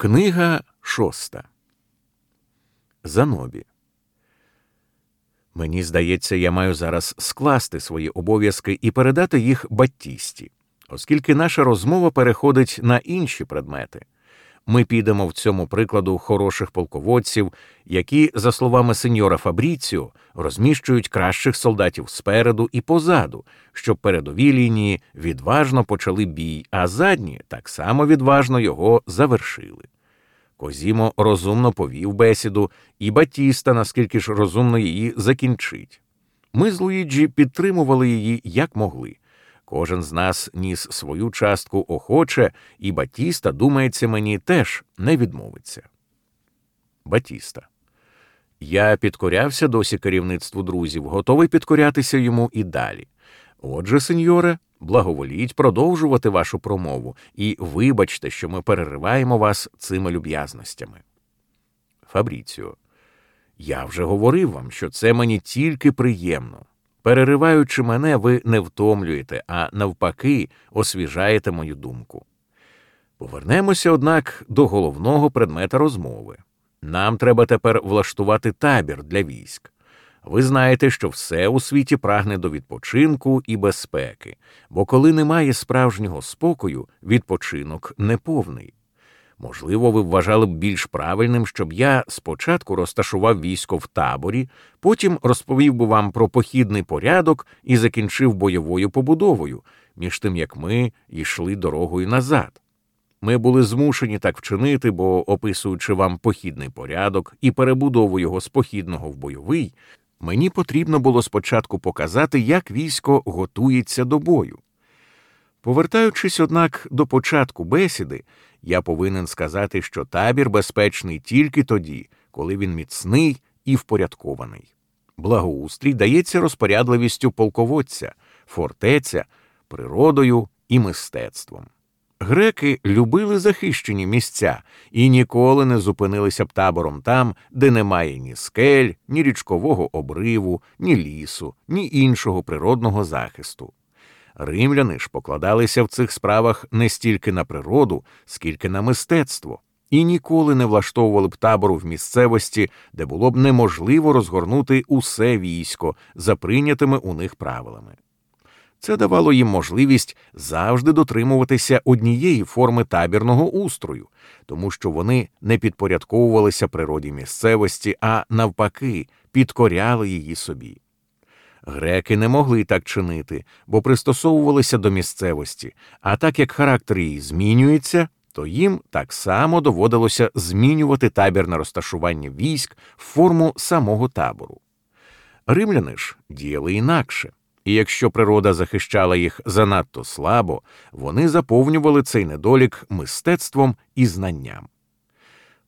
Книга шоста. Занобі. Мені здається, я маю зараз скласти свої обов'язки і передати їх Баттісті, оскільки наша розмова переходить на інші предмети. Ми підемо в цьому прикладу хороших полководців, які, за словами сеньора Фабріціо, розміщують кращих солдатів спереду і позаду, щоб передові лінії відважно почали бій, а задні так само відважно його завершили. Козімо розумно повів бесіду, і Батіста, наскільки ж розумно її закінчить. Ми з Луїджі підтримували її як могли. Кожен з нас ніс свою частку охоче, і Батіста, думається мені, теж не відмовиться. Батіста. Я підкорявся досі керівництву друзів, готовий підкорятися йому і далі. Отже, сеньоре, благоволіть продовжувати вашу промову і вибачте, що ми перериваємо вас цими люб'язностями. Фабріціо. Я вже говорив вам, що це мені тільки приємно. Перериваючи мене, ви не втомлюєте, а навпаки, освіжаєте мою думку. Повернемося, однак, до головного предмета розмови. Нам треба тепер влаштувати табір для військ. Ви знаєте, що все у світі прагне до відпочинку і безпеки, бо коли немає справжнього спокою, відпочинок неповний. Можливо, ви вважали б більш правильним, щоб я спочатку розташував військо в таборі, потім розповів би вам про похідний порядок і закінчив бойовою побудовою, між тим як ми йшли дорогою назад. Ми були змушені так вчинити, бо, описуючи вам похідний порядок і перебудову його з похідного в бойовий, мені потрібно було спочатку показати, як військо готується до бою. Повертаючись, однак, до початку бесіди, я повинен сказати, що табір безпечний тільки тоді, коли він міцний і впорядкований. Благоустрій дається розпорядливістю полководця, фортеця, природою і мистецтвом. Греки любили захищені місця і ніколи не зупинилися б табором там, де немає ні скель, ні річкового обриву, ні лісу, ні іншого природного захисту. Римляни ж покладалися в цих справах не стільки на природу, скільки на мистецтво, і ніколи не влаштовували б табору в місцевості, де було б неможливо розгорнути усе військо за прийнятими у них правилами. Це давало їм можливість завжди дотримуватися однієї форми табірного устрою, тому що вони не підпорядковувалися природі місцевості, а навпаки, підкоряли її собі. Греки не могли так чинити, бо пристосовувалися до місцевості, а так як характер її змінюється, то їм так само доводилося змінювати табірне розташування військ в форму самого табору. Римляни ж діяли інакше, і якщо природа захищала їх занадто слабо, вони заповнювали цей недолік мистецтвом і знанням.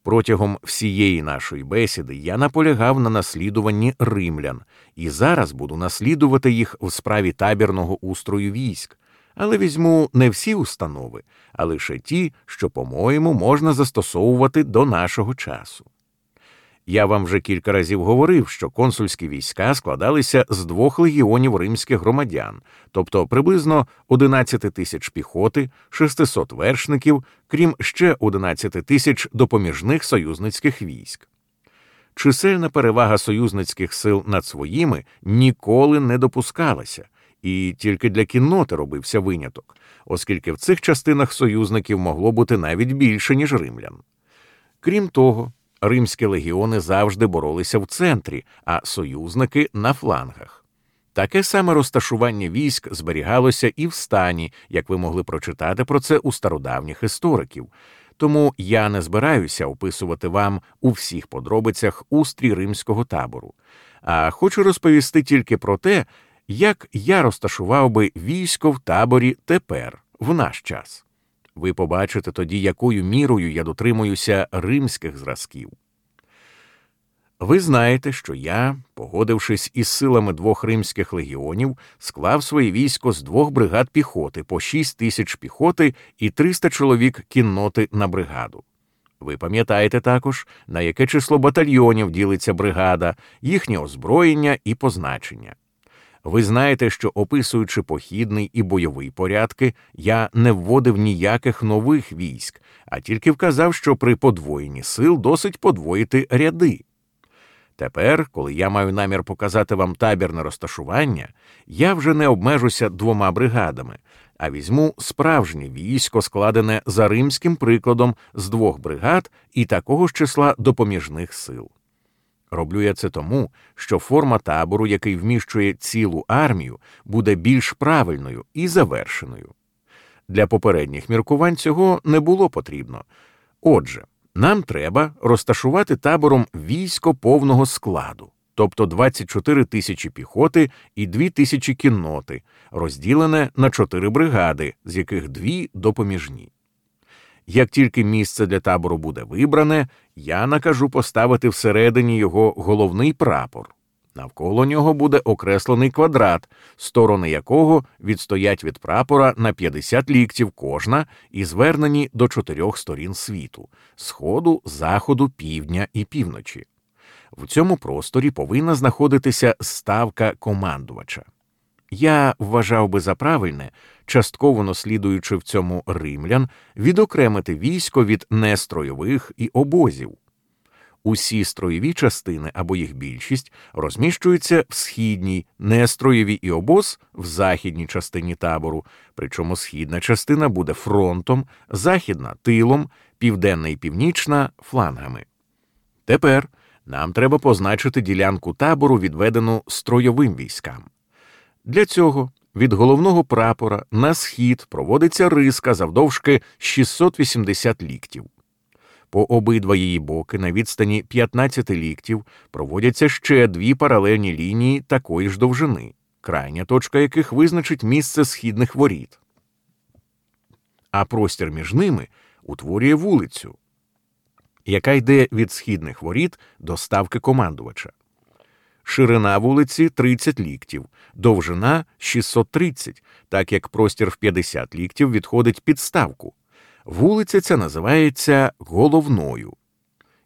Протягом всієї нашої бесіди я наполягав на наслідуванні римлян, і зараз буду наслідувати їх в справі табірного устрою військ, але візьму не всі установи, а лише ті, що, по-моєму, можна застосовувати до нашого часу. Я вам вже кілька разів говорив, що консульські війська складалися з двох легіонів римських громадян, тобто приблизно 11 тисяч піхоти, 600 вершників, крім ще 11 тисяч допоміжних союзницьких військ. Чисельна перевага союзницьких сил над своїми ніколи не допускалася, і тільки для кінноти робився виняток, оскільки в цих частинах союзників могло бути навіть більше, ніж римлян. Крім того, римські легіони завжди боролися в центрі, а союзники на флангах. Таке саме розташування військ зберігалося і в стані, як ви могли прочитати про це у стародавніх істориків. Тому я не збираюся описувати вам у всіх подробицях устрій римського табору, а хочу розповісти тільки про те, як я розташував би військо в таборі тепер, в наш час. Ви побачите тоді, якою мірою я дотримуюся римських зразків. Ви знаєте, що я, погодившись із силами двох римських легіонів, склав своє військо з двох бригад піхоти по 6 тисяч піхоти і 300 чоловік кінноти на бригаду. Ви пам'ятаєте також, на яке число батальйонів ділиться бригада, їхнє озброєння і позначення. Ви знаєте, що описуючи похідний і бойовий порядки, я не вводив ніяких нових військ, а тільки вказав, що при подвоєнні сил досить подвоїти ряди. Тепер, коли я маю намір показати вам табірне розташування, я вже не обмежуся двома бригадами, а візьму справжнє військо, складене за римським прикладом з двох бригад і такого ж числа допоміжних сил. Роблю я це тому, що форма табору, який вміщує цілу армію, буде більш правильною і завершеною. Для попередніх міркувань цього не було потрібно. Отже, нам треба розташувати табором військо повного складу, тобто 24 тисячі піхоти і 2 тисячі кінноти, розділене на чотири бригади, з яких дві допоміжні. Як тільки місце для табору буде вибране, я накажу поставити всередині його головний прапор. Навколо нього буде окреслений квадрат, сторони якого відстоять від прапора на 50 ліктів кожна і звернені до чотирьох сторін світу сходу, заходу, півдня і півночі. В цьому просторі повинна знаходитися ставка командувача. Я вважав би за правильне, частково наслідуючи в цьому римлян, відокремити військо від нестройових і обозів. Усі строєві частини або їх більшість розміщуються в східній, нестроєві і обоз в західній частині табору, причому східна частина буде фронтом, західна тилом, південна і північна флангами. Тепер нам треба позначити ділянку табору, відведену строєвим військам. Для цього від головного прапора на схід проводиться риска завдовжки 680 ліктів. По обидва її боки на відстані 15 ліктів проводяться ще дві паралельні лінії такої ж довжини, крайня точка яких визначить місце східних воріт. А простір між ними утворює вулицю, яка йде від східних воріт до ставки командувача. Ширина вулиці 30 ліктів, довжина 630, так як простір в 50 ліктів відходить під ставку. Вулиця ця називається головною.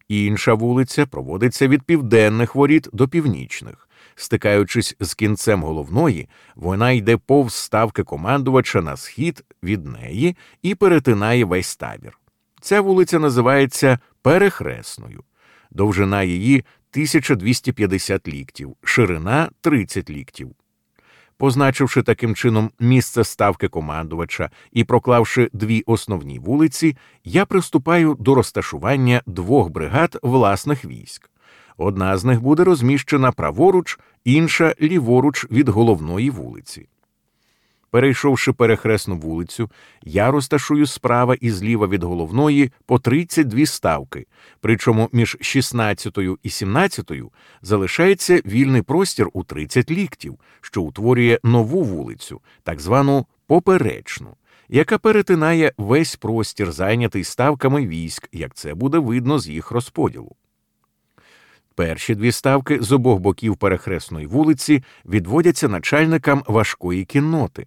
Інша вулиця проводиться від південних воріт до північних. Стикаючись з кінцем головної, вона йде повз ставки командувача на схід від неї і перетинає весь табір. Ця вулиця називається Перехресною. Довжина її 1250 ліктів, ширина 30 ліктів. Позначивши таким чином місце ставки командувача і проклавши дві основні вулиці, я приступаю до розташування двох бригад власних військ. Одна з них буде розміщена праворуч, інша ліворуч від головної вулиці. Перейшовши перехресну вулицю, я розташую справа і зліва від головної по 32 ставки, причому між 16 і 17 залишається вільний простір у 30 ліктів, що утворює нову вулицю, так звану поперечну, яка перетинає весь простір, зайнятий ставками військ, як це буде видно з їх розподілу. Перші дві ставки з обох боків перехресної вулиці відводяться начальникам важкої кінноти.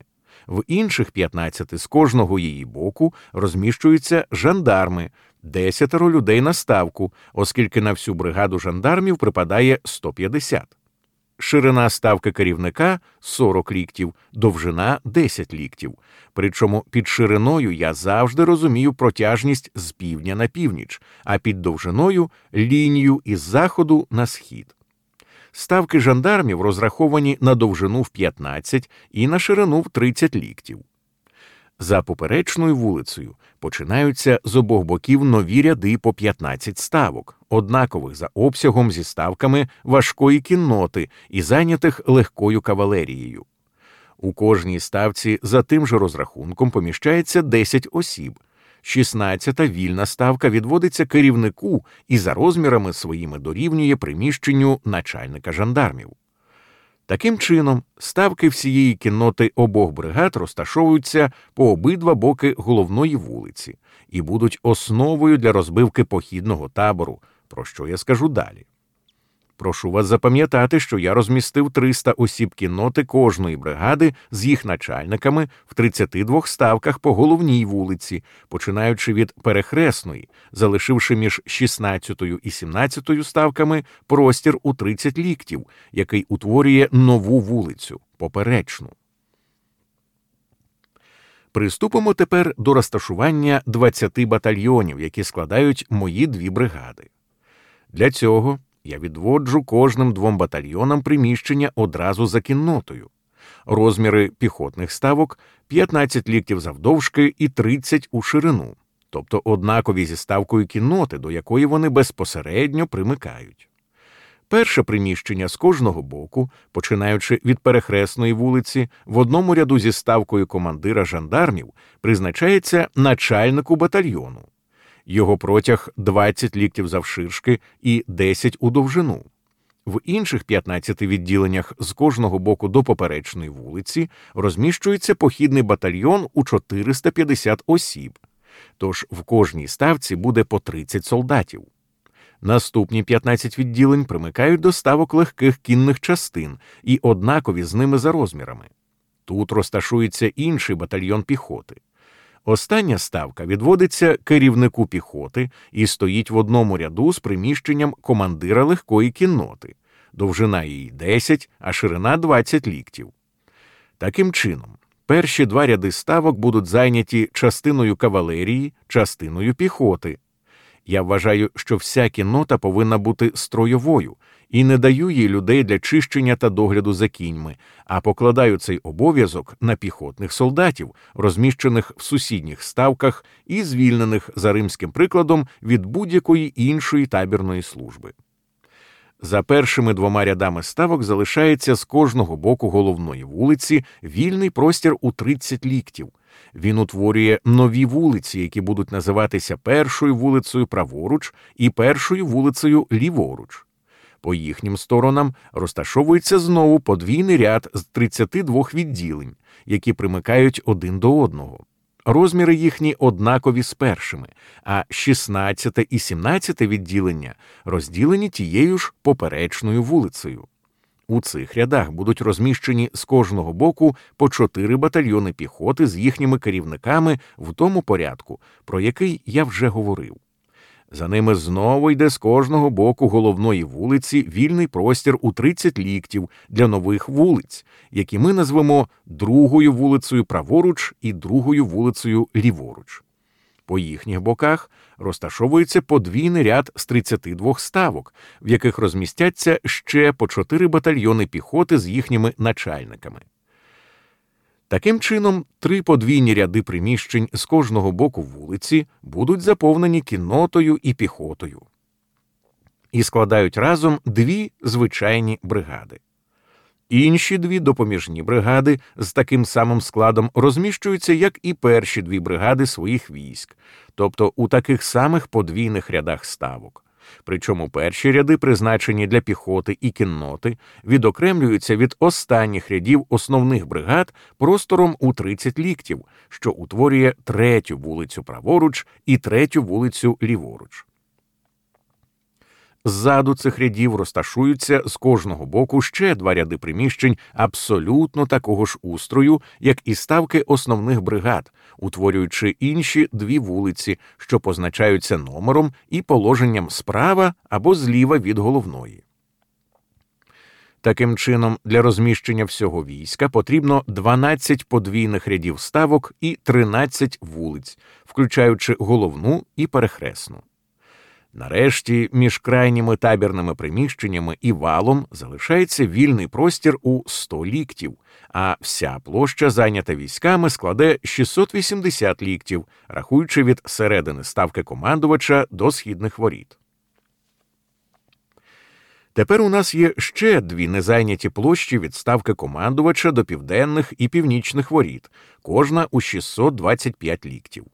В інших 15 з кожного її боку розміщуються жандарми, десятеро людей на ставку, оскільки на всю бригаду жандармів припадає 150. Ширина ставки керівника 40 ліктів, довжина 10 ліктів. Причому під шириною я завжди розумію протяжність з півдня на північ, а під довжиною лінію із заходу на схід. Ставки жандармів розраховані на довжину в 15 і на ширину в 30 ліктів. За поперечною вулицею починаються з обох боків нові ряди по 15 ставок, однакових за обсягом зі ставками важкої кінноти і зайнятих легкою кавалерією. У кожній ставці за тим же розрахунком поміщається 10 осіб. 16-та вільна ставка відводиться керівнику і за розмірами своїми дорівнює приміщенню начальника жандармів. Таким чином, ставки всієї кінноти обох бригад розташовуються по обидва боки головної вулиці і будуть основою для розбивки похідного табору, про що я скажу далі. Прошу вас запам'ятати, що я розмістив 300 осіб кінноти кожної бригади з їх начальниками в 32 ставках по головній вулиці, починаючи від перехресної, залишивши між 16 і 17 ставками простір у 30 ліктів, який утворює нову вулицю поперечну. Приступимо тепер до розташування 20 батальйонів, які складають мої дві бригади. Для цього я відводжу кожним двом батальйонам приміщення одразу за кіннотою. Розміри піхотних ставок 15 ліктів завдовжки і 30 у ширину, тобто однакові зі ставкою кінноти, до якої вони безпосередньо примикають. Перше приміщення з кожного боку, починаючи від перехресної вулиці, в одному ряду зі ставкою командира жандармів, призначається начальнику батальйону. Його протяг 20 ліктів завширшки і 10 у довжину. В інших 15 відділеннях з кожного боку до поперечної вулиці розміщується похідний батальйон у 450 осіб, тож в кожній ставці буде по 30 солдатів. Наступні 15 відділень примикають до ставок легких кінних частин і однакові з ними за розмірами. Тут розташується інший батальйон піхоти. Остання ставка відводиться керівнику піхоти і стоїть в одному ряду з приміщенням командира легкої кінноти, довжина її 10, а ширина 20 ліктів. Таким чином, перші два ряди ставок будуть зайняті частиною кавалерії, частиною піхоти. Я вважаю, що вся кіннота повинна бути строєвою і не даю їй людей для чищення та догляду за кіньми, а покладаю цей обов'язок на піхотних солдатів, розміщених в сусідніх ставках і звільнених за римським прикладом від будь-якої іншої табірної служби. За першими двома рядами ставок залишається з кожного боку головної вулиці вільний простір у 30 ліктів. Він утворює нові вулиці, які будуть називатися першою вулицею праворуч і першою вулицею ліворуч. По їхнім сторонам розташовується знову подвійний ряд з 32 відділень, які примикають один до одного. Розміри їхні однакові з першими, а 16 і 17 відділення розділені тією ж поперечною вулицею. У цих рядах будуть розміщені з кожного боку по чотири батальйони піхоти з їхніми керівниками в тому порядку, про який я вже говорив. За ними знову йде з кожного боку головної вулиці вільний простір у 30 ліктів для нових вулиць, які ми назвемо другою вулицею праворуч і другою вулицею ліворуч. По їхніх боках розташовується подвійний ряд з 32 ставок, в яких розмістяться ще по чотири батальйони піхоти з їхніми начальниками. Таким чином, три подвійні ряди приміщень з кожного боку вулиці будуть заповнені кіннотою і піхотою і складають разом дві звичайні бригади. Інші дві допоміжні бригади з таким самим складом розміщуються, як і перші дві бригади своїх військ, тобто у таких самих подвійних рядах ставок. Причому перші ряди, призначені для піхоти і кінноти, відокремлюються від останніх рядів основних бригад простором у 30 ліктів, що утворює третю вулицю праворуч і третю вулицю ліворуч. Ззаду цих рядів розташуються з кожного боку ще два ряди приміщень абсолютно такого ж устрою, як і ставки основних бригад, утворюючи інші дві вулиці, що позначаються номером і положенням справа або зліва від головної. Таким чином, для розміщення всього війська потрібно 12 подвійних рядів ставок і 13 вулиць, включаючи головну і перехресну. Нарешті між крайніми табірними приміщеннями і валом залишається вільний простір у 100 ліктів, а вся площа, зайнята військами, складе 680 ліктів, рахуючи від середини ставки командувача до східних воріт. Тепер у нас є ще дві незайняті площі від ставки командувача до південних і північних воріт, кожна у 625 ліктів.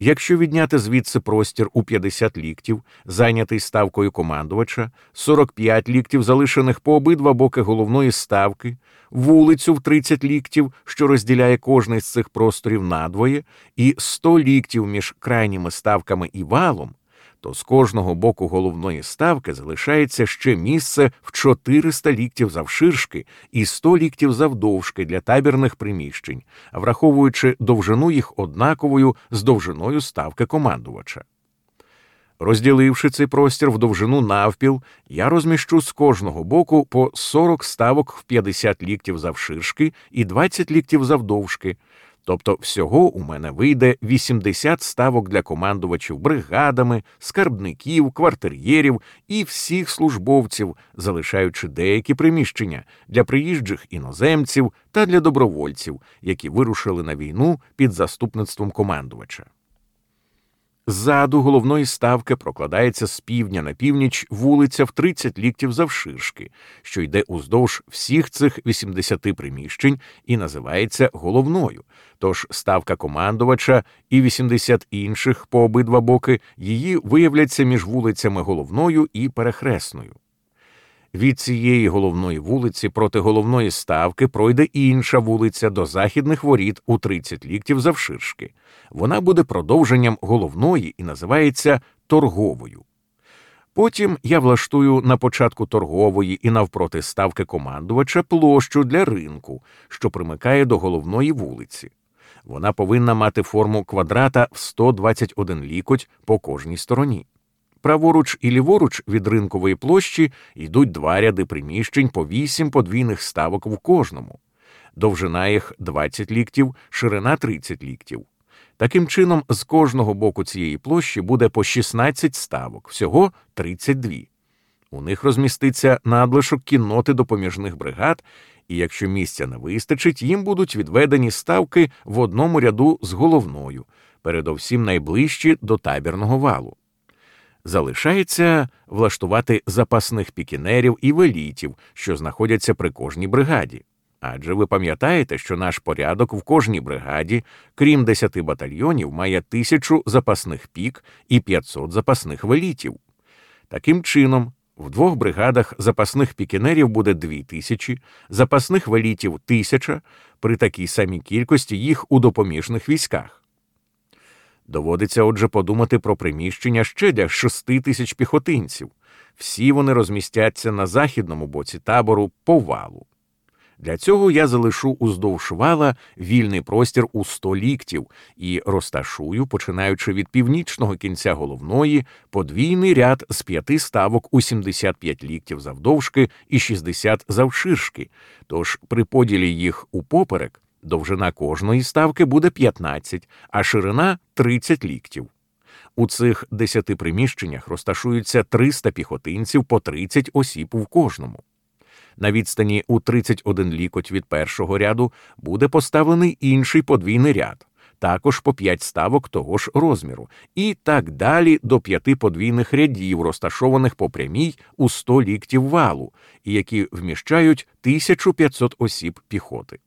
Якщо відняти звідси простір у 50 ліктів, зайнятий ставкою командувача, 45 ліктів, залишених по обидва боки головної ставки, вулицю в 30 ліктів, що розділяє кожний з цих просторів надвоє, і 100 ліктів між крайніми ставками і валом, то з кожного боку головної ставки залишається ще місце в 400 ліктів завширшки і 100 ліктів завдовжки для табірних приміщень, враховуючи довжину їх однаковою з довжиною ставки командувача. Розділивши цей простір в довжину навпіл, я розміщу з кожного боку по 40 ставок в 50 ліктів завширшки і 20 ліктів завдовжки. Тобто всього у мене вийде 80 ставок для командувачів бригадами, скарбників, квартир'єрів і всіх службовців, залишаючи деякі приміщення для приїжджих іноземців та для добровольців, які вирушили на війну під заступництвом командувача. Ззаду головної ставки прокладається з півдня на північ вулиця в 30 ліктів завширшки, що йде уздовж всіх цих 80 приміщень і називається головною. Тож ставка командувача і 80 інших по обидва боки її виявляться між вулицями головною і перехресною. Від цієї головної вулиці проти головної ставки пройде інша вулиця до західних воріт у 30 ліктів завширшки. Вона буде продовженням головної і називається торговою. Потім я влаштую на початку торгової і навпроти ставки командувача площу для ринку, що примикає до головної вулиці. Вона повинна мати форму квадрата в 121 лікоть по кожній стороні. Праворуч і ліворуч від ринкової площі йдуть два ряди приміщень по вісім подвійних ставок в кожному. Довжина їх 20 ліктів, ширина 30 ліктів. Таким чином, з кожного боку цієї площі буде по 16 ставок, всього 32. У них розміститься надлишок кінноти допоміжних бригад, і якщо місця не вистачить, їм будуть відведені ставки в одному ряду з головною, передовсім найближчі до табірного валу. Залишається влаштувати запасних пікінерів і велітів, що знаходяться при кожній бригаді. Адже ви пам'ятаєте, що наш порядок в кожній бригаді, крім 10 батальйонів, має тисячу запасних пік і 500 запасних велітів. Таким чином, в двох бригадах запасних пікінерів буде 2 тисячі, запасних велітів 1000, при такій самій кількості їх у допоміжних військах. Доводиться отже подумати про приміщення ще для шести тисяч піхотинців. Всі вони розмістяться на західному боці табору по валу. Для цього я залишу уздовж вала вільний простір у 100 ліктів і розташую, починаючи від північного кінця головної, подвійний ряд з п'яти ставок у 75 ліктів завдовжки і 60 завширшки. Тож при поділі їх у поперек Довжина кожної ставки буде 15, а ширина 30 ліктів. У цих 10 приміщеннях розташуються 300 піхотинців по 30 осіб в кожному. На відстані у 31 лікоть від першого ряду буде поставлений інший подвійний ряд, також по 5 ставок того ж розміру, і так далі до п'яти подвійних рядів, розташованих по прямій у 100 ліктів валу, які вміщають 1500 осіб піхоти.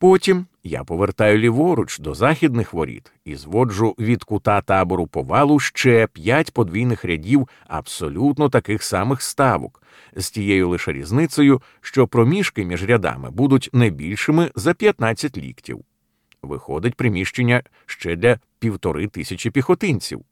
Потім я повертаю ліворуч до західних воріт і зводжу від кута табору повалу ще п'ять подвійних рядів абсолютно таких самих ставок, з тією лише різницею, що проміжки між рядами будуть не більшими за 15 ліктів. Виходить приміщення ще для півтори тисячі піхотинців.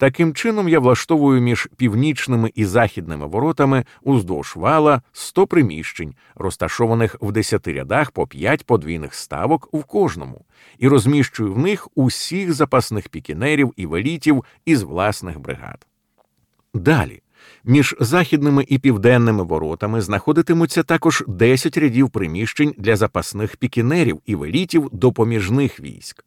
Таким чином я влаштовую між північними і західними воротами уздовж вала 100 приміщень, розташованих в 10 рядах по 5 подвійних ставок в кожному, і розміщую в них усіх запасних пікінерів і велітів із власних бригад. Далі. Між західними і південними воротами знаходитимуться також 10 рядів приміщень для запасних пікінерів і велітів допоміжних військ.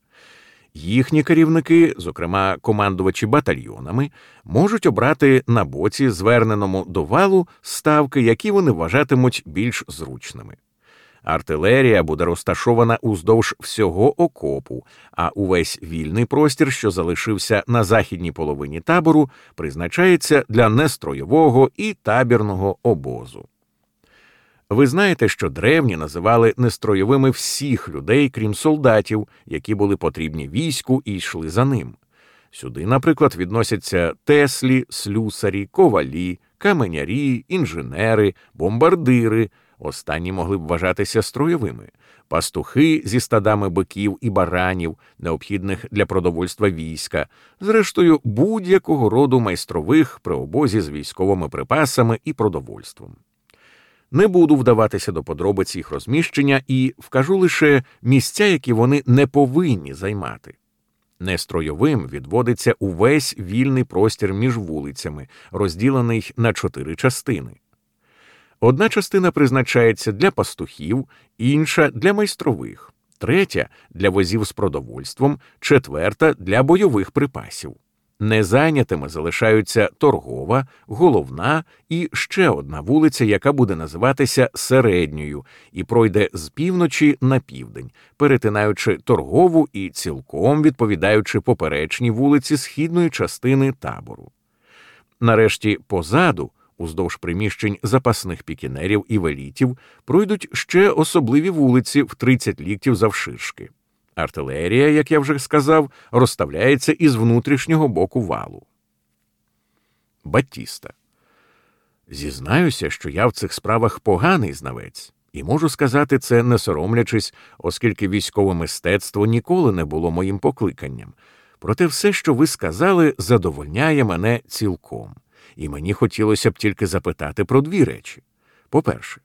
Їхні керівники, зокрема командувачі батальйонами, можуть обрати на боці, зверненому до валу, ставки, які вони вважатимуть більш зручними. Артилерія буде розташована уздовж всього окопу, а увесь вільний простір, що залишився на західній половині табору, призначається для нестроєвого і табірного обозу. Ви знаєте, що древні називали нестроєвими всіх людей, крім солдатів, які були потрібні війську і йшли за ним. Сюди, наприклад, відносяться теслі, слюсарі, ковалі, каменярі, інженери, бомбардири. Останні могли б вважатися строєвими, пастухи зі стадами биків і баранів, необхідних для продовольства війська, зрештою, будь-якого роду майстрових при обозі з військовими припасами і продовольством. Не буду вдаватися до подробиць їх розміщення і вкажу лише місця, які вони не повинні займати. Нестройовим відводиться увесь вільний простір між вулицями, розділений на чотири частини. Одна частина призначається для пастухів, інша для майстрових, третя для возів з продовольством, четверта для бойових припасів. Незайнятими залишаються торгова, головна і ще одна вулиця, яка буде називатися середньою, і пройде з півночі на південь, перетинаючи торгову і цілком відповідаючи поперечній вулиці східної частини табору. Нарешті позаду, уздовж приміщень запасних пікінерів і велітів, пройдуть ще особливі вулиці в 30 ліктів завширшки. Артилерія, як я вже сказав, розставляється із внутрішнього боку валу. Батіста. Зізнаюся, що я в цих справах поганий знавець, і можу сказати це не соромлячись, оскільки військове мистецтво ніколи не було моїм покликанням. Проте все, що ви сказали, задовольняє мене цілком, і мені хотілося б тільки запитати про дві речі. По-перше,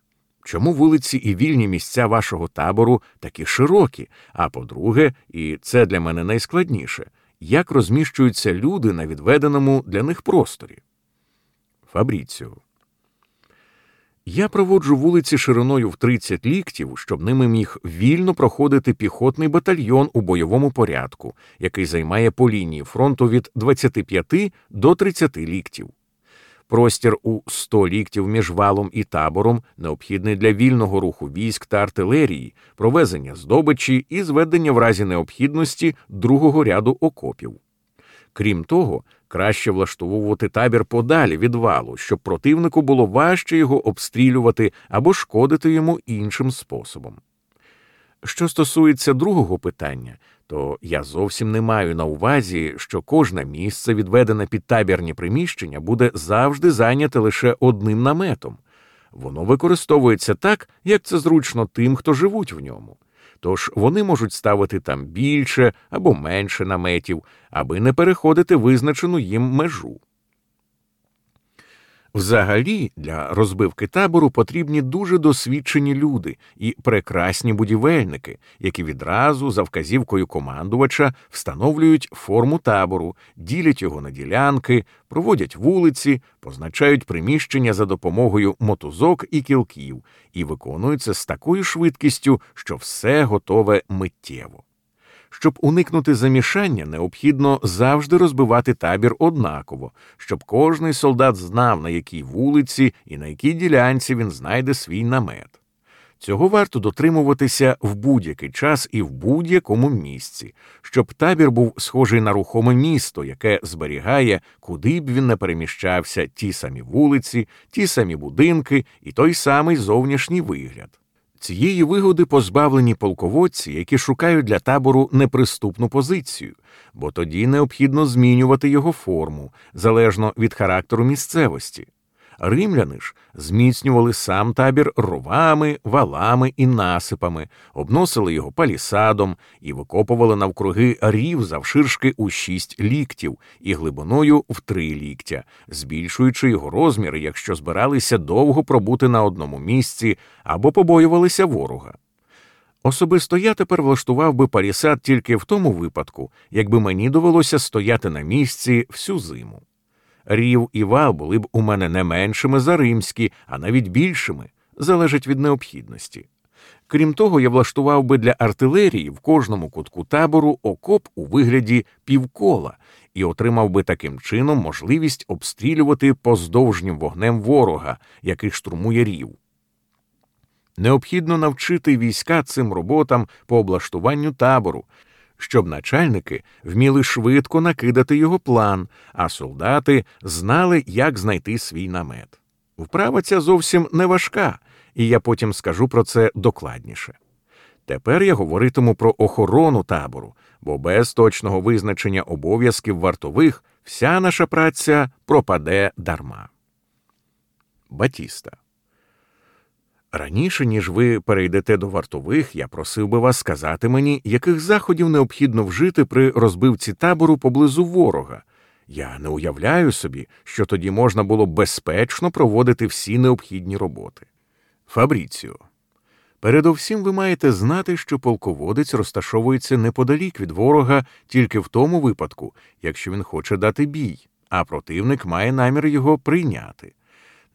Чому вулиці і вільні місця вашого табору такі широкі? А по-друге, і це для мене найскладніше, як розміщуються люди на відведеному для них просторі? Фабріціо. Я проводжу вулиці шириною в 30 ліктів, щоб ними міг вільно проходити піхотний батальйон у бойовому порядку, який займає по лінії фронту від 25 до 30 ліктів. Простір у 100 ліктів між валом і табором необхідний для вільного руху військ та артилерії, провезення здобичі і зведення в разі необхідності другого ряду окопів. Крім того, краще влаштовувати табір подалі від валу, щоб противнику було важче його обстрілювати або шкодити йому іншим способом. Що стосується другого питання, то я зовсім не маю на увазі, що кожне місце, відведене під табірні приміщення, буде завжди зайняте лише одним наметом. Воно використовується так, як це зручно тим, хто живуть в ньому. Тож вони можуть ставити там більше або менше наметів, аби не переходити визначену їм межу. Взагалі, для розбивки табору потрібні дуже досвідчені люди і прекрасні будівельники, які відразу за вказівкою командувача встановлюють форму табору, ділять його на ділянки, проводять вулиці, позначають приміщення за допомогою мотузок і кілків, і виконуються з такою швидкістю, що все готове миттєво. Щоб уникнути замішання, необхідно завжди розбивати табір однаково, щоб кожний солдат знав, на якій вулиці і на якій ділянці він знайде свій намет. Цього варто дотримуватися в будь-який час і в будь-якому місці, щоб табір був схожий на рухоме місто, яке зберігає, куди б він не переміщався, ті самі вулиці, ті самі будинки і той самий зовнішній вигляд. Цієї вигоди позбавлені полководці, які шукають для табору неприступну позицію, бо тоді необхідно змінювати його форму залежно від характеру місцевості. Римляни ж зміцнювали сам табір ровами, валами і насипами, обносили його палісадом і викопували навкруги рів завширшки у шість ліктів і глибиною в три ліктя, збільшуючи його розміри, якщо збиралися довго пробути на одному місці або побоювалися ворога. Особисто я тепер влаштував би палісад тільки в тому випадку, якби мені довелося стояти на місці всю зиму. Рів і вал були б у мене не меншими за римські, а навіть більшими, залежить від необхідності. Крім того, я влаштував би для артилерії в кожному кутку табору окоп у вигляді півкола і отримав би таким чином можливість обстрілювати поздовжнім вогнем ворога, який штурмує рів. Необхідно навчити війська цим роботам по облаштуванню табору, щоб начальники вміли швидко накидати його план, а солдати знали, як знайти свій намет. Вправа ця зовсім не важка, і я потім скажу про це докладніше. Тепер я говоритиму про охорону табору, бо без точного визначення обов'язків вартових вся наша праця пропаде дарма. Батіста Раніше, ніж ви перейдете до вартових, я просив би вас сказати мені, яких заходів необхідно вжити при розбивці табору поблизу ворога. Я не уявляю собі, що тоді можна було безпечно проводити всі необхідні роботи. Фабріціо. Передовсім ви маєте знати, що полководець розташовується неподалік від ворога тільки в тому випадку, якщо він хоче дати бій, а противник має намір його прийняти.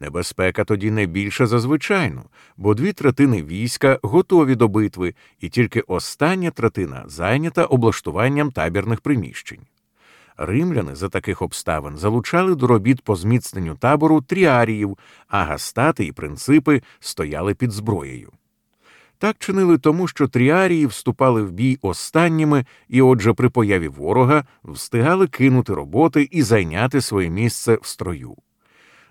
Небезпека тоді не більша за звичайну, бо дві третини війська готові до битви, і тільки остання третина зайнята облаштуванням табірних приміщень. Римляни за таких обставин залучали до робіт по зміцненню табору тріаріїв, а гастати і принципи стояли під зброєю. Так чинили тому, що тріарії вступали в бій останніми і, отже, при появі ворога встигали кинути роботи і зайняти своє місце в строю.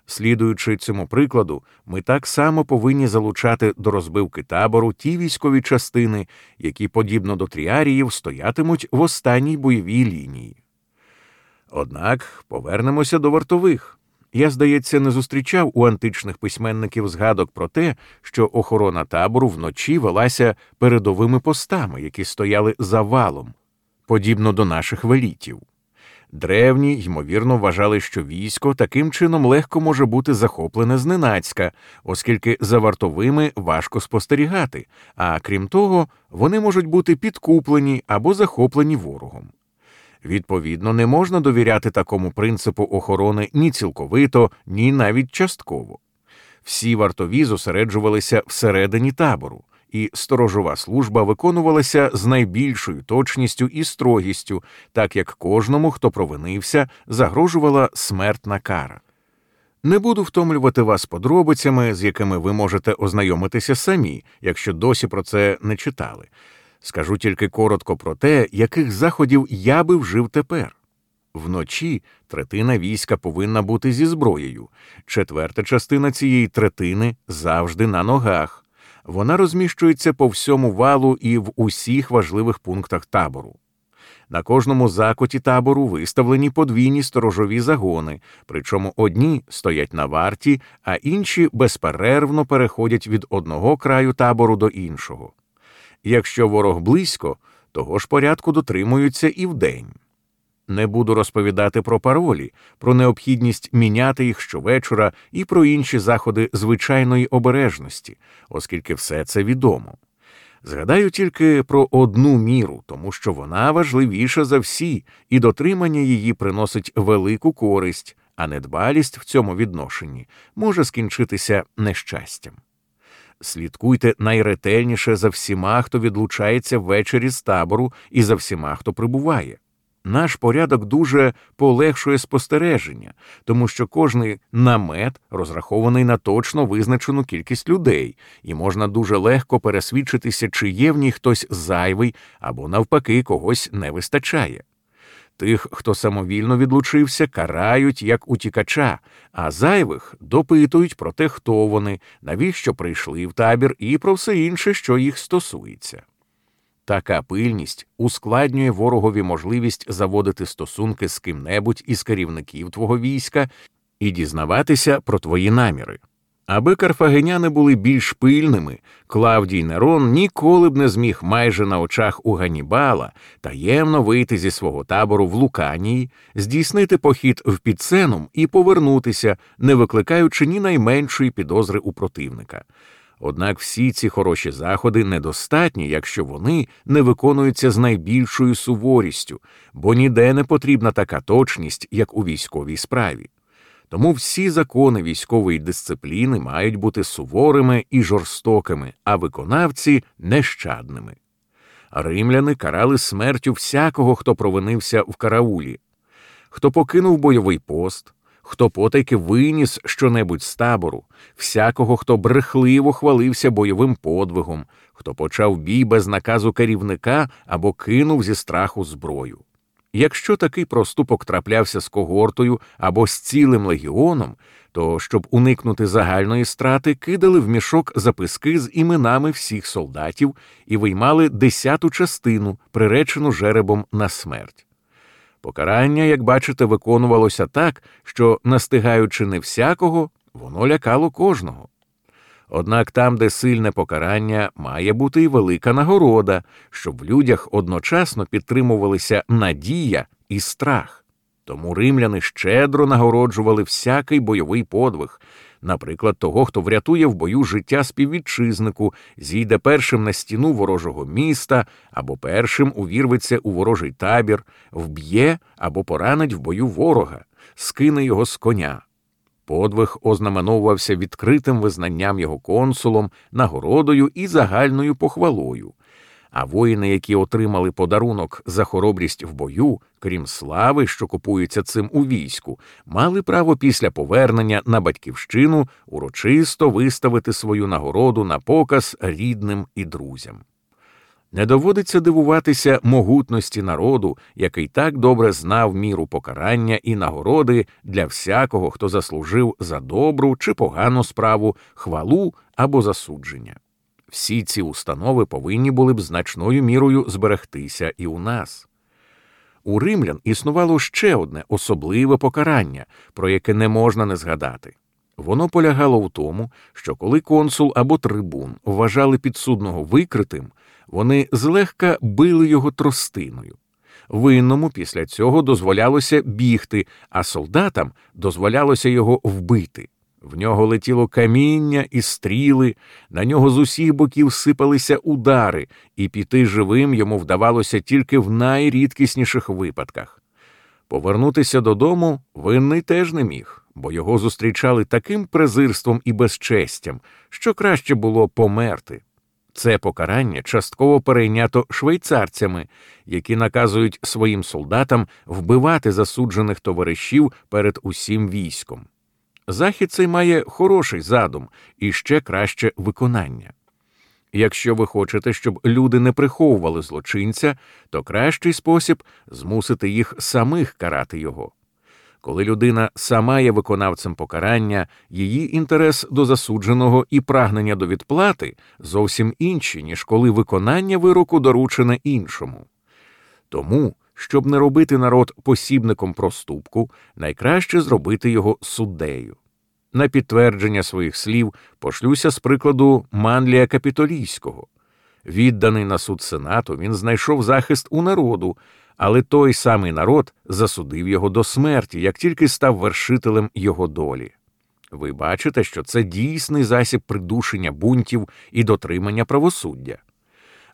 Слідуючи цьому прикладу, ми так само повинні залучати до розбивки табору ті військові частини, які, подібно до тріаріїв, стоятимуть в останній бойовій лінії. Однак повернемося до вартових. Я, здається, не зустрічав у античних письменників згадок про те, що охорона табору вночі велася передовими постами, які стояли за валом, подібно до наших велітів. Древні, ймовірно, вважали, що військо таким чином легко може бути захоплене зненацька, оскільки за вартовими важко спостерігати, а крім того, вони можуть бути підкуплені або захоплені ворогом. Відповідно, не можна довіряти такому принципу охорони ні цілковито, ні навіть частково. Всі вартові зосереджувалися всередині табору, і сторожова служба виконувалася з найбільшою точністю і строгістю, так як кожному, хто провинився, загрожувала смертна кара. Не буду втомлювати вас подробицями, з якими ви можете ознайомитися самі, якщо досі про це не читали. Скажу тільки коротко про те, яких заходів я би вжив тепер. Вночі третина війська повинна бути зі зброєю, четверта частина цієї третини завжди на ногах. Вона розміщується по всьому валу і в усіх важливих пунктах табору. На кожному закоті табору виставлені подвійні сторожові загони, причому одні стоять на варті, а інші безперервно переходять від одного краю табору до іншого. Якщо ворог близько, того ж порядку дотримуються і вдень. Не буду розповідати про паролі, про необхідність міняти їх щовечора і про інші заходи звичайної обережності, оскільки все це відомо. Згадаю тільки про одну міру, тому що вона важливіша за всі, і дотримання її приносить велику користь, а недбалість в цьому відношенні може скінчитися нещастям. Слідкуйте найретельніше за всіма, хто відлучається ввечері з табору, і за всіма, хто прибуває. Наш порядок дуже полегшує спостереження, тому що кожний намет розрахований на точно визначену кількість людей, і можна дуже легко пересвідчитися, чи є в ній хтось зайвий або навпаки когось не вистачає. Тих, хто самовільно відлучився, карають як утікача, а зайвих допитують про те, хто вони, навіщо прийшли в табір і про все інше, що їх стосується. Така пильність ускладнює ворогові можливість заводити стосунки з ким-небудь із керівників твого війська і дізнаватися про твої наміри. Аби карфагеняни були більш пильними, Клавдій Нерон ніколи б не зміг майже на очах у Ганібала таємно вийти зі свого табору в Луканії, здійснити похід в Піценум і повернутися, не викликаючи ні найменшої підозри у противника. Однак всі ці хороші заходи недостатні, якщо вони не виконуються з найбільшою суворістю, бо ніде не потрібна така точність, як у військовій справі. Тому всі закони військової дисципліни мають бути суворими і жорстокими, а виконавці нещадними. Римляни карали смертю всякого, хто провинився в караулі, хто покинув бойовий пост, хто потайки виніс щонебудь з табору, всякого, хто брехливо хвалився бойовим подвигом, хто почав бій без наказу керівника або кинув зі страху зброю. Якщо такий проступок траплявся з когортою або з цілим легіоном, то щоб уникнути загальної страти, кидали в мішок записки з іменами всіх солдатів і виймали десяту частину, приречену жеребом на смерть. Покарання, як бачите, виконувалося так, що, настигаючи не всякого, воно лякало кожного. Однак там, де сильне покарання, має бути і велика нагорода, щоб в людях одночасно підтримувалися надія і страх. Тому римляни щедро нагороджували всякий бойовий подвиг, наприклад, того, хто врятує в бою життя співвітчизнику, зійде першим на стіну ворожого міста або першим увірветься у ворожий табір, вб'є або поранить в бою ворога, скине його з коня. Подвиг ознаменовувався відкритим визнанням його консулом, нагородою і загальною похвалою. А воїни, які отримали подарунок за хоробрість в бою, крім слави, що купується цим у війську, мали право після повернення на батьківщину урочисто виставити свою нагороду на показ рідним і друзям. Не доводиться дивуватися могутності народу, який так добре знав міру покарання і нагороди для всякого, хто заслужив за добру чи погану справу, хвалу або засудження. Всі ці установи повинні були б значною мірою зберегтися і у нас. У римлян існувало ще одне особливе покарання, про яке не можна не згадати. Воно полягало в тому, що коли консул або трибун вважали підсудного викритим, вони злегка били його тростиною. Винному після цього дозволялося бігти, а солдатам дозволялося його вбити. В нього летіло каміння і стріли, на нього з усіх боків сипалися удари, і піти живим йому вдавалося тільки в найрідкісніших випадках. Повернутися додому винний теж не міг, бо його зустрічали таким презирством і безчестям, що краще було померти. Це покарання частково перейнято швейцарцями, які наказують своїм солдатам вбивати засуджених товаришів перед усім військом. Захід цей має хороший задум і ще краще виконання. Якщо ви хочете, щоб люди не приховували злочинця, то кращий спосіб змусити їх самих карати його. Коли людина сама є виконавцем покарання, її інтерес до засудженого і прагнення до відплати зовсім інші, ніж коли виконання вироку доручене іншому. Тому, щоб не робити народ посібником проступку, найкраще зробити його суддею. На підтвердження своїх слів пошлюся з прикладу Манлія Капітолійського. Відданий на суд Сенату, він знайшов захист у народу, але той самий народ засудив його до смерті, як тільки став вершителем його долі. Ви бачите, що це дійсний засіб придушення бунтів і дотримання правосуддя.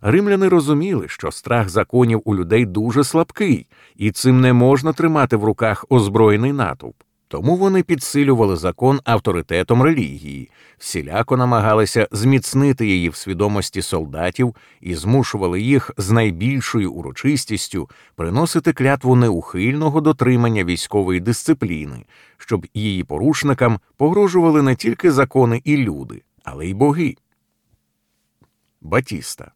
Римляни розуміли, що страх законів у людей дуже слабкий, і цим не можна тримати в руках озброєний натовп. Тому вони підсилювали закон авторитетом релігії, всіляко намагалися зміцнити її в свідомості солдатів і змушували їх з найбільшою урочистістю приносити клятву неухильного дотримання військової дисципліни, щоб її порушникам погрожували не тільки закони і люди, але й боги. Батіста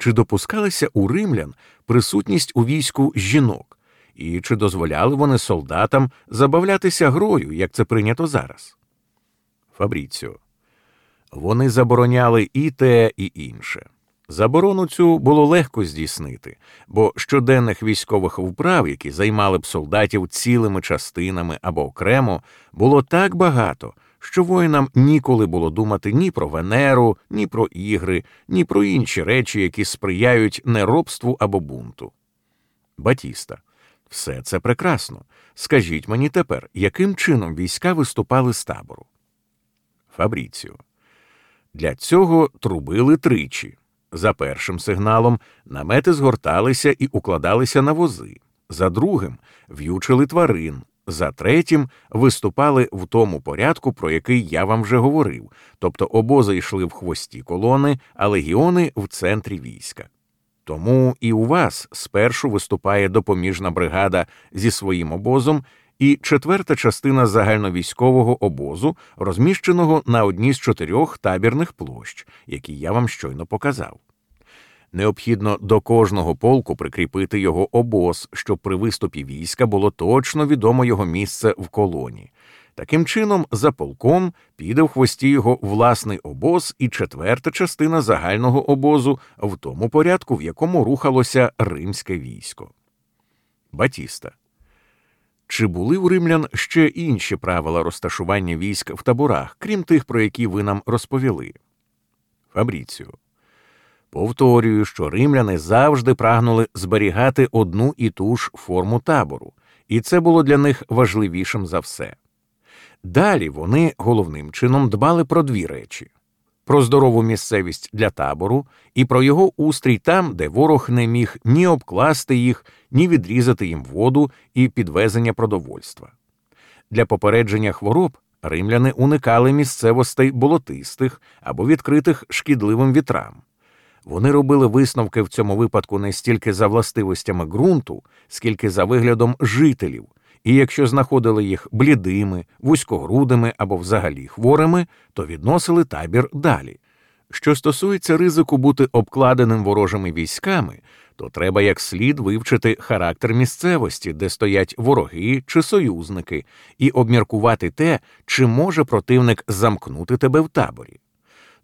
чи допускалася у римлян присутність у війську жінок? і чи дозволяли вони солдатам забавлятися грою, як це прийнято зараз? Фабріціо. Вони забороняли і те, і інше. Заборону цю було легко здійснити, бо щоденних військових вправ, які займали б солдатів цілими частинами або окремо, було так багато, що воїнам ніколи було думати ні про Венеру, ні про ігри, ні про інші речі, які сприяють неробству або бунту. Батіста. Все це прекрасно. Скажіть мені тепер, яким чином війська виступали з табору? Фабріціо. Для цього трубили тричі. За першим сигналом намети згорталися і укладалися на вози, за другим в'ючили тварин, за третім виступали в тому порядку, про який я вам вже говорив, тобто обози йшли в хвості колони, а легіони в центрі війська. Тому і у вас спершу виступає допоміжна бригада зі своїм обозом і четверта частина загальновійськового обозу, розміщеного на одній з чотирьох табірних площ, які я вам щойно показав. Необхідно до кожного полку прикріпити його обоз, щоб при виступі війська було точно відомо його місце в колоні. Таким чином, за полком піде в хвості його власний обоз і четверта частина загального обозу в тому порядку, в якому рухалося римське військо. Батіста. Чи були у римлян ще інші правила розташування військ в таборах, крім тих, про які ви нам розповіли? Фабріціо. Повторюю, що римляни завжди прагнули зберігати одну і ту ж форму табору, і це було для них важливішим за все. Далі вони головним чином дбали про дві речі про здорову місцевість для табору і про його устрій там, де ворог не міг ні обкласти їх, ні відрізати їм воду і підвезення продовольства. Для попередження хвороб римляни уникали місцевостей болотистих або відкритих шкідливим вітрам. Вони робили висновки в цьому випадку не стільки за властивостями ґрунту, скільки за виглядом жителів, і якщо знаходили їх блідими, вузькогрудими або взагалі хворими, то відносили табір далі. Що стосується ризику бути обкладеним ворожими військами, то треба як слід вивчити характер місцевості, де стоять вороги чи союзники, і обміркувати те, чи може противник замкнути тебе в таборі.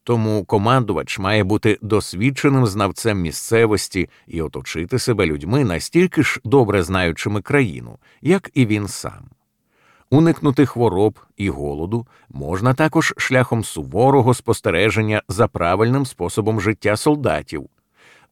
Тому командувач має бути досвідченим знавцем місцевості і оточити себе людьми настільки ж добре знаючими країну, як і він сам. Уникнути хвороб і голоду можна також шляхом суворого спостереження за правильним способом життя солдатів,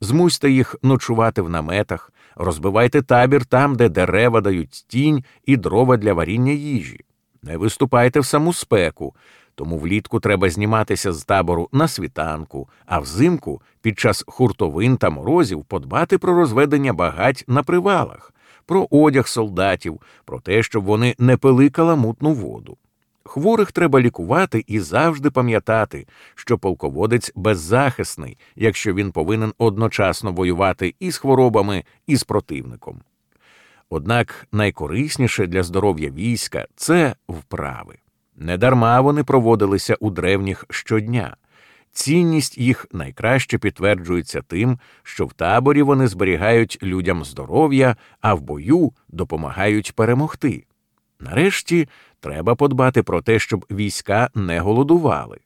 змусьте їх ночувати в наметах, розбивайте табір там, де дерева дають тінь і дрова для варіння їжі, не виступайте в саму спеку тому влітку треба зніматися з табору на світанку, а взимку під час хуртовин та морозів подбати про розведення багать на привалах, про одяг солдатів, про те, щоб вони не пили каламутну воду. Хворих треба лікувати і завжди пам'ятати, що полководець беззахисний, якщо він повинен одночасно воювати і з хворобами, і з противником. Однак найкорисніше для здоров'я війська це вправи. Недарма вони проводилися у древніх щодня. Цінність їх найкраще підтверджується тим, що в таборі вони зберігають людям здоров'я, а в бою допомагають перемогти. Нарешті треба подбати про те, щоб війська не голодували.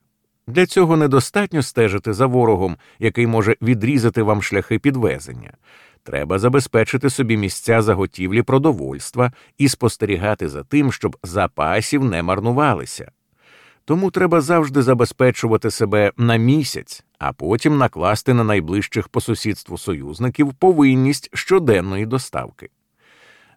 Для цього недостатньо стежити за ворогом, який може відрізати вам шляхи підвезення. Треба забезпечити собі місця заготівлі продовольства і спостерігати за тим, щоб запасів не марнувалися. Тому треба завжди забезпечувати себе на місяць, а потім накласти на найближчих по сусідству союзників повинність щоденної доставки.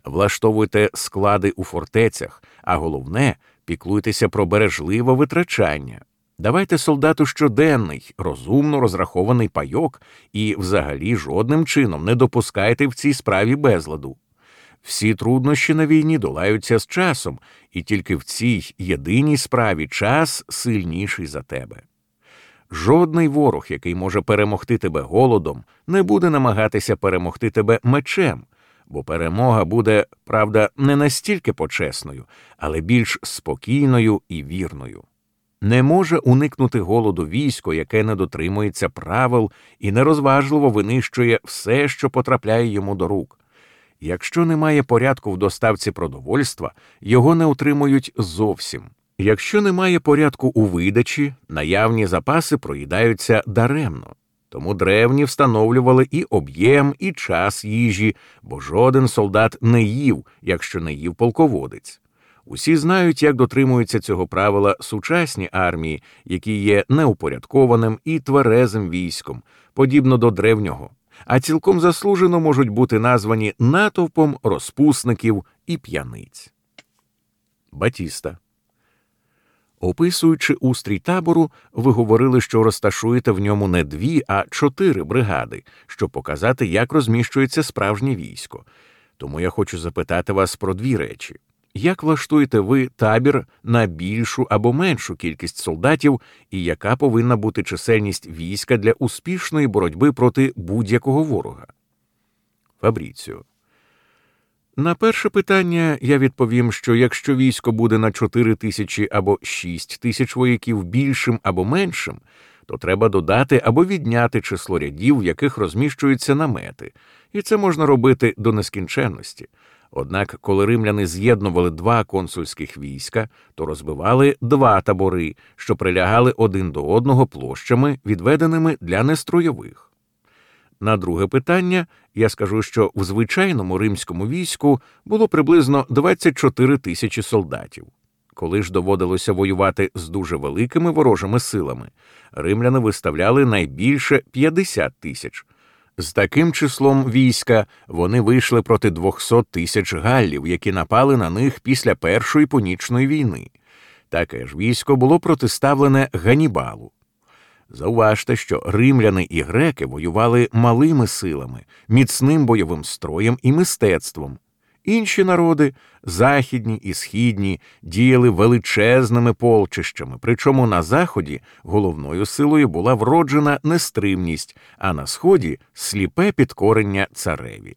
Влаштовуйте склади у фортецях, а головне, піклуйтеся про бережливе витрачання. Давайте солдату щоденний, розумно розрахований пайок і взагалі жодним чином не допускайте в цій справі безладу. Всі труднощі на війні долаються з часом, і тільки в цій єдиній справі час сильніший за тебе. Жодний ворог, який може перемогти тебе голодом, не буде намагатися перемогти тебе мечем, бо перемога буде, правда, не настільки почесною, але більш спокійною і вірною. Не може уникнути голоду військо, яке не дотримується правил і нерозважливо винищує все, що потрапляє йому до рук. Якщо немає порядку в доставці продовольства, його не утримують зовсім. Якщо немає порядку у видачі, наявні запаси проїдаються даремно. Тому древні встановлювали і об'єм, і час їжі, бо жоден солдат не їв, якщо не їв полководець. Усі знають, як дотримуються цього правила сучасні армії, які є неупорядкованим і тверезим військом, подібно до древнього, а цілком заслужено можуть бути названі натовпом розпусників і п'яниць. Батіста. Описуючи устрій табору, ви говорили, що розташуєте в ньому не дві, а чотири бригади, щоб показати, як розміщується справжнє військо. Тому я хочу запитати вас про дві речі. Як влаштуєте ви табір на більшу або меншу кількість солдатів, і яка повинна бути чисельність війська для успішної боротьби проти будь-якого ворога? Фабріціо. На перше питання я відповім, що якщо військо буде на 4 тисячі або 6 тисяч вояків більшим або меншим, то треба додати або відняти число рядів, в яких розміщуються намети, і це можна робити до нескінченності. Однак, коли римляни з'єднували два консульських війська, то розбивали два табори, що прилягали один до одного площами, відведеними для нестроєвих. На друге питання я скажу, що в звичайному римському війську було приблизно 24 тисячі солдатів. Коли ж доводилося воювати з дуже великими ворожими силами, римляни виставляли найбільше 50 тисяч. З таким числом війська вони вийшли проти 200 тисяч галлів, які напали на них після Першої понічної війни. Таке ж військо було протиставлене Ганібалу. Зауважте, що римляни і греки воювали малими силами, міцним бойовим строєм і мистецтвом. Інші народи, західні і східні, діяли величезними полчищами, причому на заході головною силою була вроджена нестримність, а на сході сліпе підкорення цареві.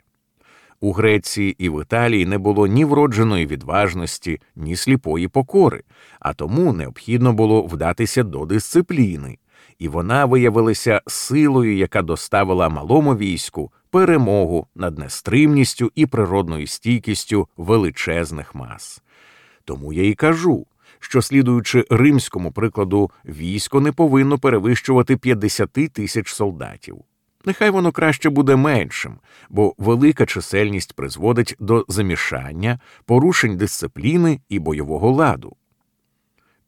У Греції і в Італії не було ні вродженої відважності, ні сліпої покори, а тому необхідно було вдатися до дисципліни, і вона виявилася силою, яка доставила малому війську перемогу над нестримністю і природною стійкістю величезних мас. Тому я і кажу, що, слідуючи римському прикладу, військо не повинно перевищувати 50 тисяч солдатів. Нехай воно краще буде меншим, бо велика чисельність призводить до замішання, порушень дисципліни і бойового ладу.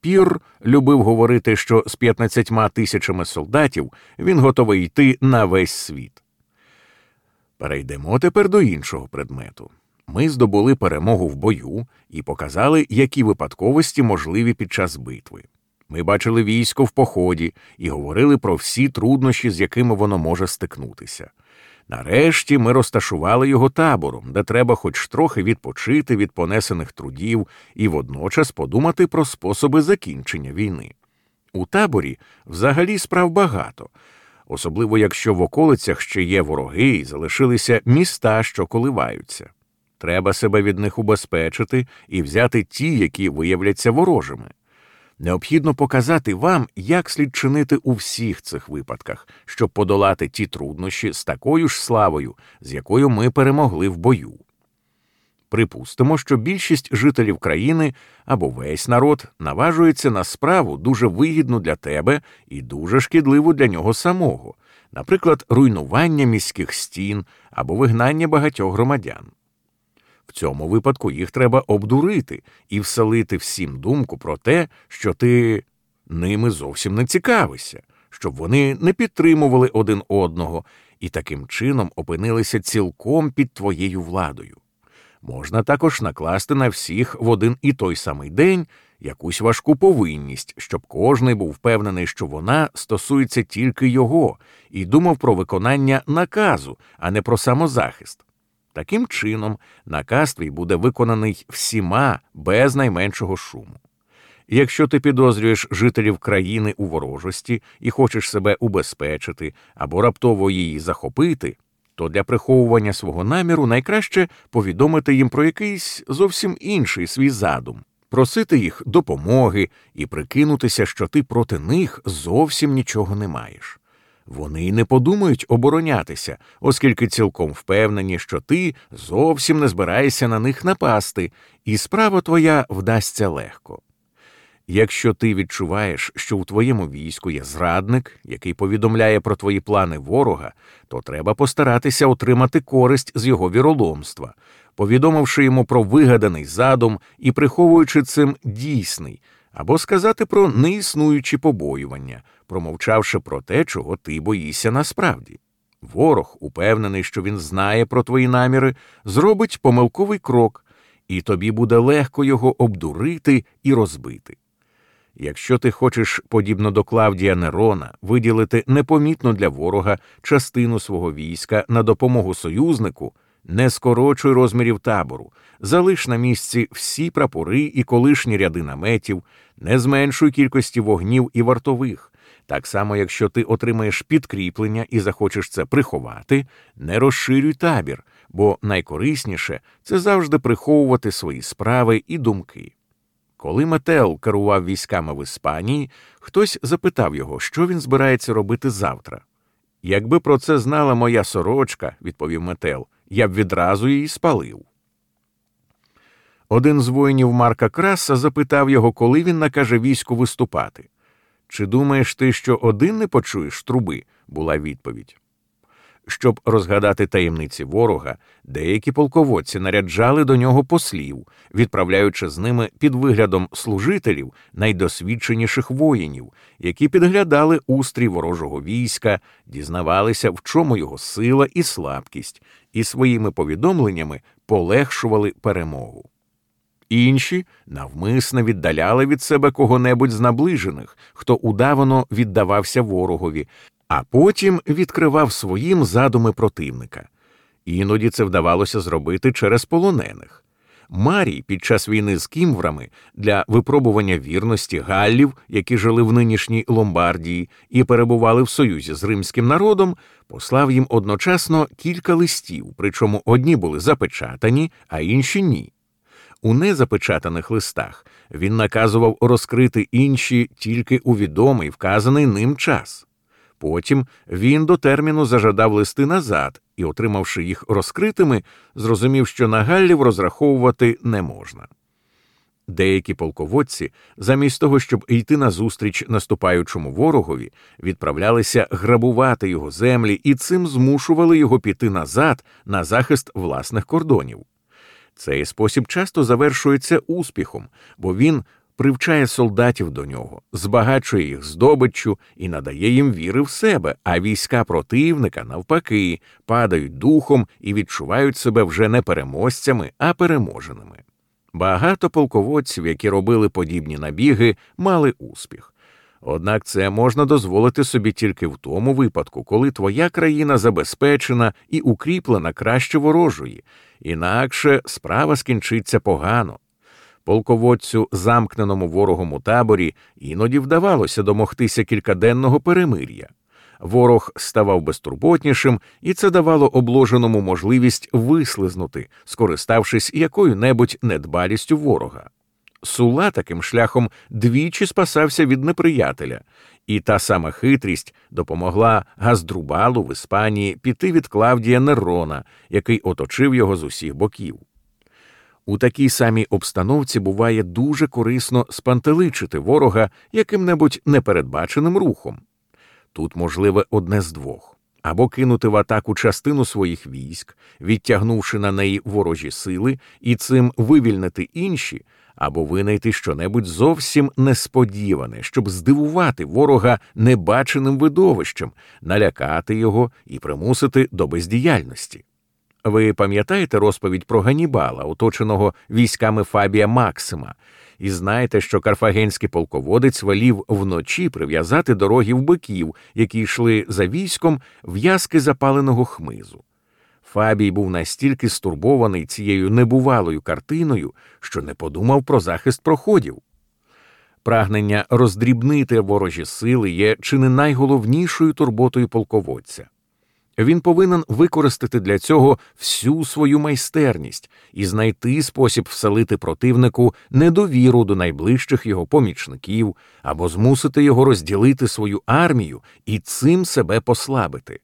Пір любив говорити, що з 15 тисячами солдатів він готовий йти на весь світ. Перейдемо тепер до іншого предмету. Ми здобули перемогу в бою і показали, які випадковості можливі під час битви. Ми бачили військо в поході і говорили про всі труднощі, з якими воно може стикнутися. Нарешті ми розташували його табором, де треба хоч трохи відпочити від понесених трудів і водночас подумати про способи закінчення війни. У таборі взагалі справ багато, особливо якщо в околицях ще є вороги і залишилися міста, що коливаються. Треба себе від них убезпечити і взяти ті, які виявляться ворожими. Необхідно показати вам, як слід чинити у всіх цих випадках, щоб подолати ті труднощі з такою ж славою, з якою ми перемогли в бою. Припустимо, що більшість жителів країни або весь народ наважується на справу дуже вигідну для тебе і дуже шкідливу для нього самого, наприклад, руйнування міських стін або вигнання багатьох громадян. В цьому випадку їх треба обдурити і вселити всім думку про те, що ти ними зовсім не цікавишся, щоб вони не підтримували один одного і таким чином опинилися цілком під твоєю владою. Можна також накласти на всіх в один і той самий день якусь важку повинність, щоб кожний був впевнений, що вона стосується тільки його, і думав про виконання наказу, а не про самозахист. Таким чином, наказ твій буде виконаний всіма без найменшого шуму. Якщо ти підозрюєш жителів країни у ворожості і хочеш себе убезпечити або раптово її захопити, то для приховування свого наміру найкраще повідомити їм про якийсь зовсім інший свій задум, просити їх допомоги і прикинутися, що ти проти них зовсім нічого не маєш. Вони не подумають оборонятися, оскільки цілком впевнені, що ти зовсім не збираєшся на них напасти, і справа твоя вдасться легко. Якщо ти відчуваєш, що у твоєму війську є зрадник, який повідомляє про твої плани ворога, то треба постаратися отримати користь з його віроломства, повідомивши йому про вигаданий задум і приховуючи цим дійсний, або сказати про неіснуючі побоювання, промовчавши про те, чого ти боїшся насправді. Ворог, упевнений, що він знає про твої наміри, зробить помилковий крок, і тобі буде легко його обдурити і розбити. Якщо ти хочеш, подібно до Клавдія Нерона, виділити непомітно для ворога частину свого війська на допомогу союзнику, не скорочуй розмірів табору, залиш на місці всі прапори і колишні ряди наметів, не зменшуй кількості вогнів і вартових. Так само, якщо ти отримаєш підкріплення і захочеш це приховати, не розширюй табір, бо найкорисніше це завжди приховувати свої справи і думки. Коли Метел керував військами в Іспанії, хтось запитав його, що він збирається робити завтра. Якби про це знала моя сорочка, відповів Метел, я б відразу її спалив. Один з воїнів Марка Краса запитав його, коли він накаже війську виступати. Чи думаєш ти, що один не почуєш труби? була відповідь. Щоб розгадати таємниці ворога, деякі полководці наряджали до нього послів, відправляючи з ними під виглядом служителів найдосвідченіших воїнів, які підглядали устрій ворожого війська, дізнавалися, в чому його сила і слабкість, і своїми повідомленнями полегшували перемогу. Інші навмисно віддаляли від себе кого-небудь з наближених, хто удавано віддавався ворогові, а потім відкривав своїм задуми противника. Іноді це вдавалося зробити через полонених. Марій під час війни з кімврами для випробування вірності галлів, які жили в нинішній Ломбардії і перебували в союзі з римським народом, послав їм одночасно кілька листів, причому одні були запечатані, а інші ні. У незапечатаних листах він наказував розкрити інші тільки у відомий вказаний ним час. Потім він до терміну зажадав листи назад і, отримавши їх розкритими, зрозумів, що на Галлів розраховувати не можна. Деякі полководці, замість того, щоб йти назустріч наступаючому ворогові, відправлялися грабувати його землі і цим змушували його піти назад на захист власних кордонів. Цей спосіб часто завершується успіхом, бо він привчає солдатів до нього, збагачує їх здобиччю і надає їм віри в себе, а війська противника, навпаки, падають духом і відчувають себе вже не переможцями, а переможеними. Багато полководців, які робили подібні набіги, мали успіх. Однак це можна дозволити собі тільки в тому випадку, коли твоя країна забезпечена і укріплена краще ворожої, інакше справа скінчиться погано. Полководцю, замкненому ворогом у таборі, іноді вдавалося домогтися кількаденного перемир'я. Ворог ставав безтурботнішим, і це давало обложеному можливість вислизнути, скориставшись якою-небудь недбалістю ворога. Сула таким шляхом двічі спасався від неприятеля, і та сама хитрість допомогла Газдрубалу в Іспанії піти від Клавдія Нерона, який оточив його з усіх боків. У такій самій обстановці буває дуже корисно спантеличити ворога яким-небудь непередбаченим рухом. Тут можливе одне з двох або кинути в атаку частину своїх військ, відтягнувши на неї ворожі сили, і цим вивільнити інші, або винайти щонебудь зовсім несподіване, щоб здивувати ворога небаченим видовищем, налякати його і примусити до бездіяльності. Ви пам'ятаєте розповідь про Ганібала, оточеного військами Фабія Максима, і знаєте, що карфагенський полководець велів вночі прив'язати дороги в биків, які йшли за військом в'язки запаленого хмизу. Фабій був настільки стурбований цією небувалою картиною, що не подумав про захист проходів. Прагнення роздрібнити ворожі сили є чи не найголовнішою турботою полководця. Він повинен використати для цього всю свою майстерність і знайти спосіб вселити противнику недовіру до найближчих його помічників або змусити його розділити свою армію і цим себе послабити.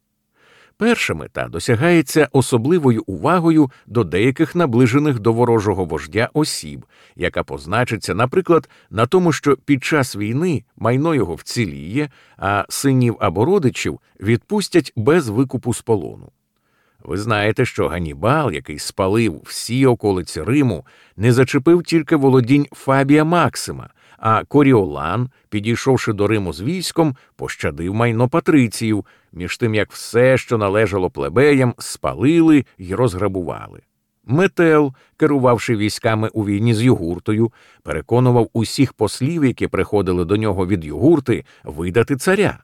Перша мета досягається особливою увагою до деяких наближених до ворожого вождя осіб, яка позначиться, наприклад, на тому, що під час війни майно його вціліє, а синів або родичів відпустять без викупу з полону. Ви знаєте, що Ганібал, який спалив всі околиці Риму, не зачепив тільки володінь Фабія Максима, а Коріолан, підійшовши до Риму з військом, пощадив майно патриціїв, між тим як все, що належало плебеям, спалили й розграбували. Метел, керувавши військами у війні з Югуртою, переконував усіх послів, які приходили до нього від Югурти, видати царя.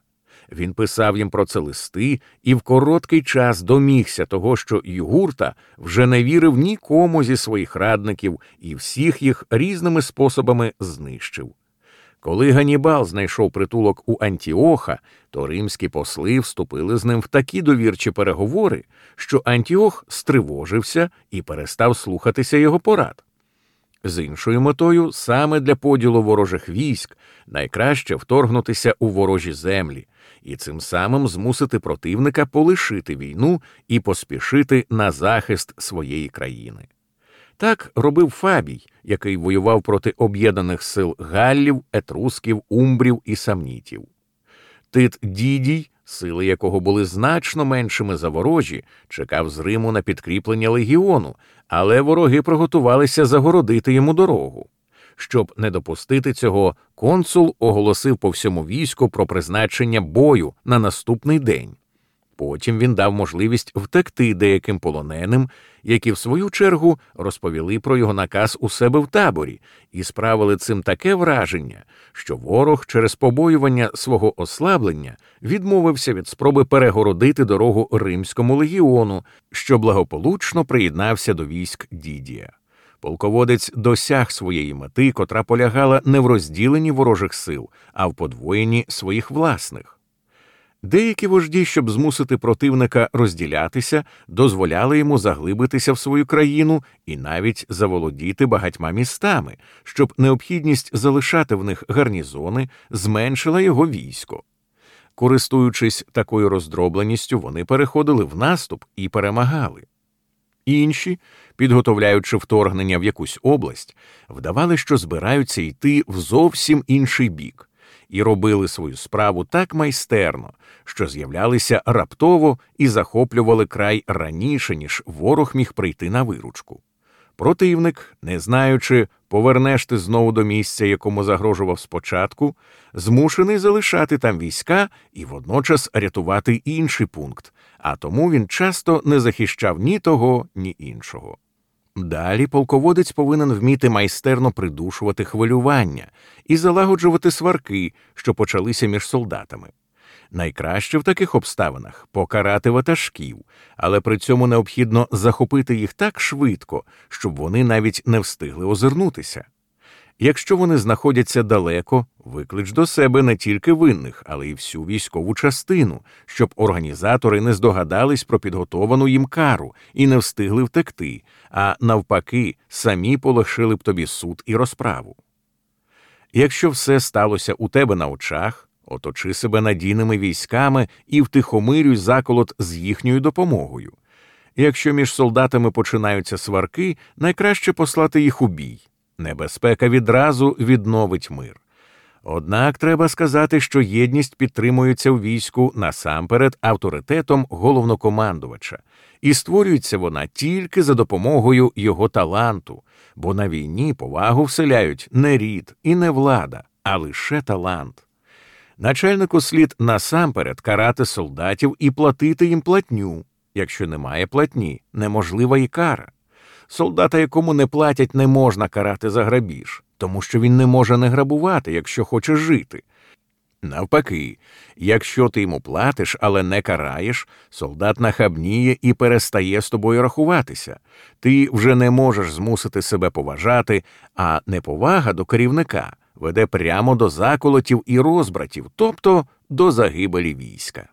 Він писав їм про це листи і в короткий час домігся того, що Югурта вже не вірив нікому зі своїх радників і всіх їх різними способами знищив. Коли Ганібал знайшов притулок у Антіоха, то римські посли вступили з ним в такі довірчі переговори, що Антіох стривожився і перестав слухатися його порад. З іншою метою, саме для поділу ворожих військ, найкраще вторгнутися у ворожі землі і цим самим змусити противника полишити війну і поспішити на захист своєї країни. Так робив Фабій, який воював проти об'єднаних сил Галлів, етрусків, умбрів і самнітів. Тит Дідій, сили якого були значно меншими за ворожі, чекав з Риму на підкріплення легіону, але вороги приготувалися загородити йому дорогу. Щоб не допустити цього, консул оголосив по всьому війську про призначення бою на наступний день. Потім він дав можливість втекти деяким полоненим, які в свою чергу розповіли про його наказ у себе в таборі і справили цим таке враження, що ворог через побоювання свого ослаблення відмовився від спроби перегородити дорогу римському легіону, що благополучно приєднався до військ Дідія. Полководець досяг своєї мети, котра полягала не в розділенні ворожих сил, а в подвоєнні своїх власних. Деякі вожді, щоб змусити противника розділятися, дозволяли йому заглибитися в свою країну і навіть заволодіти багатьма містами, щоб необхідність залишати в них гарнізони зменшила його військо. Користуючись такою роздробленістю, вони переходили в наступ і перемагали. Інші, підготовляючи вторгнення в якусь область, вдавали, що збираються йти в зовсім інший бік і робили свою справу так майстерно, що з'являлися раптово і захоплювали край раніше, ніж ворог міг прийти на виручку. Противник, не знаючи, повернеш ти знову до місця, якому загрожував спочатку, змушений залишати там війська і водночас рятувати інший пункт, а тому він часто не захищав ні того, ні іншого. Далі полководець повинен вміти майстерно придушувати хвилювання і залагоджувати сварки, що почалися між солдатами. Найкраще в таких обставинах покарати ватажків, але при цьому необхідно захопити їх так швидко, щоб вони навіть не встигли озирнутися. Якщо вони знаходяться далеко, виклич до себе не тільки винних, але й всю військову частину, щоб організатори не здогадались про підготовану їм кару і не встигли втекти, а навпаки, самі полишили б тобі суд і розправу. Якщо все сталося у тебе на очах, оточи себе надійними військами і втихомирюй заколот з їхньою допомогою. Якщо між солдатами починаються сварки, найкраще послати їх у бій. Небезпека відразу відновить мир. Однак треба сказати, що єдність підтримується у війську насамперед авторитетом головнокомандувача, і створюється вона тільки за допомогою його таланту, бо на війні повагу вселяють не рід і не влада, а лише талант. Начальнику слід насамперед карати солдатів і платити їм платню. Якщо немає платні, неможлива і кара. Солдата, якому не платять, не можна карати за грабіж, тому що він не може не грабувати, якщо хоче жити. Навпаки, якщо ти йому платиш, але не караєш, солдат нахабніє і перестає з тобою рахуватися. Ти вже не можеш змусити себе поважати, а неповага до керівника веде прямо до заколотів і розбратів, тобто до загибелі війська.